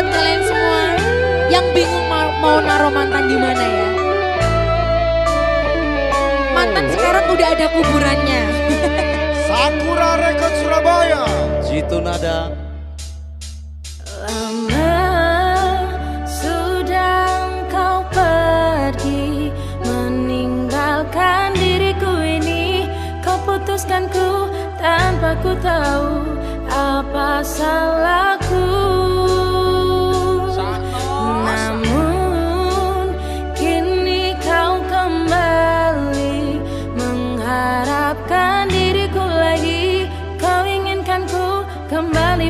buat kalian semua yang bingung mau, mau naro mantan di mana ya. Mantan sekarang udah ada kuburannya. Sakura Record Surabaya. Jitu nada. Lama sudah kau pergi meninggalkan diriku ini. Kau putuskan ku tanpa ku tahu apa salahku.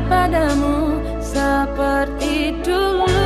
padamu seperti dulu.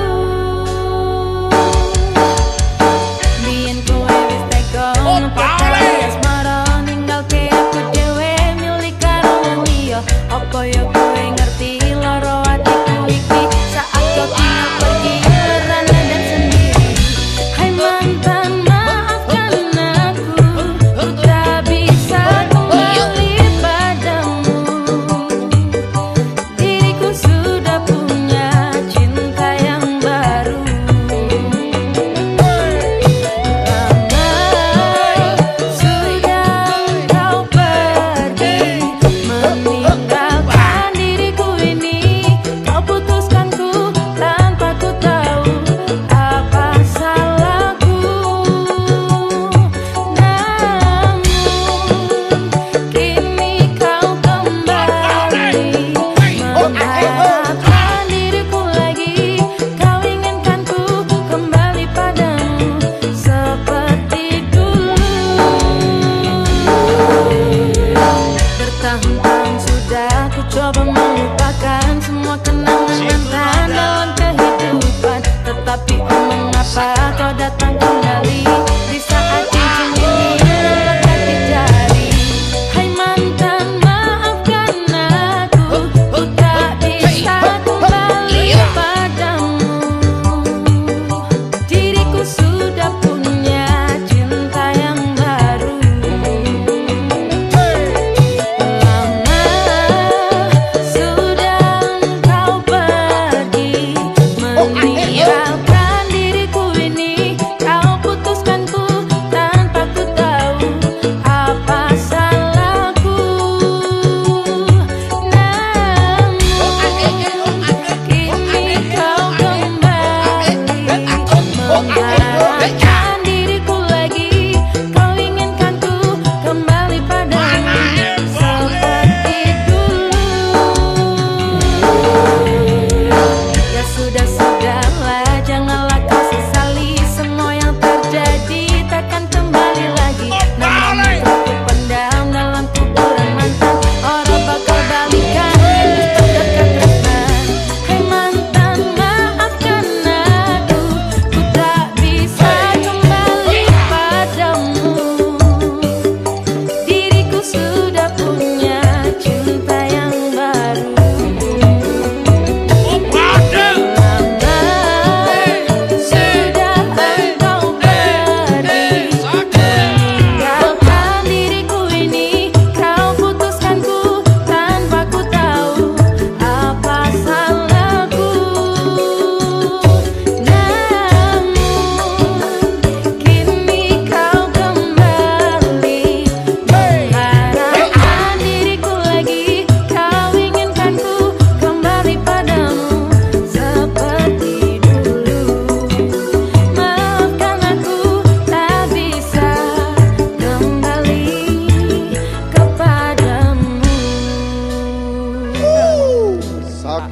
tang you.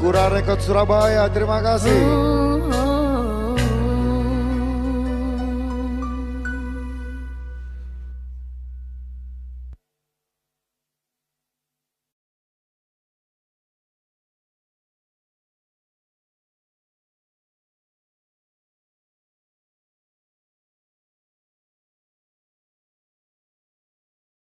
Kura Rekod Surabaya. Terima kasih.